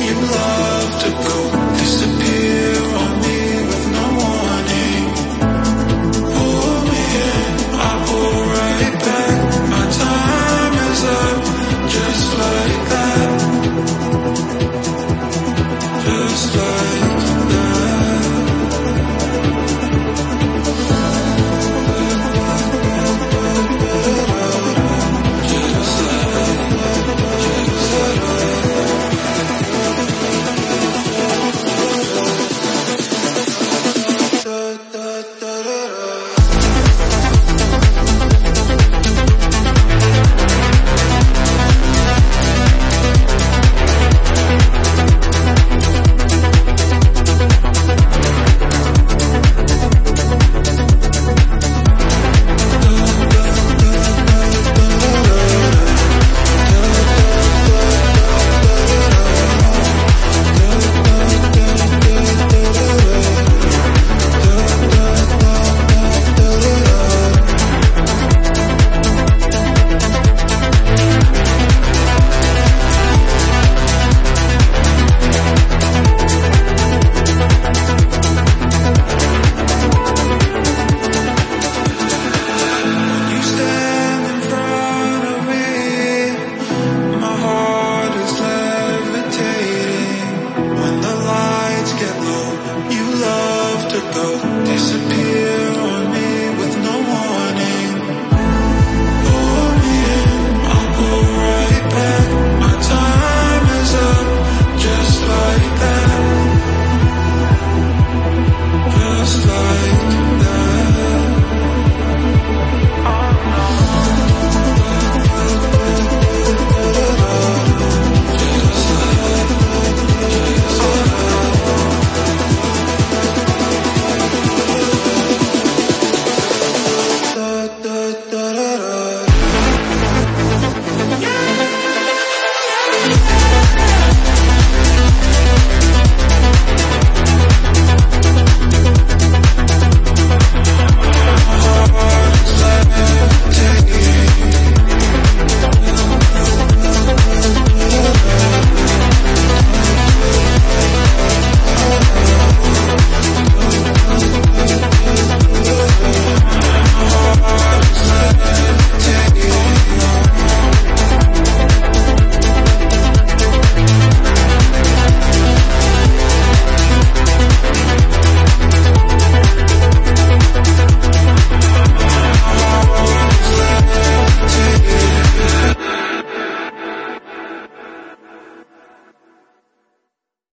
you love to go.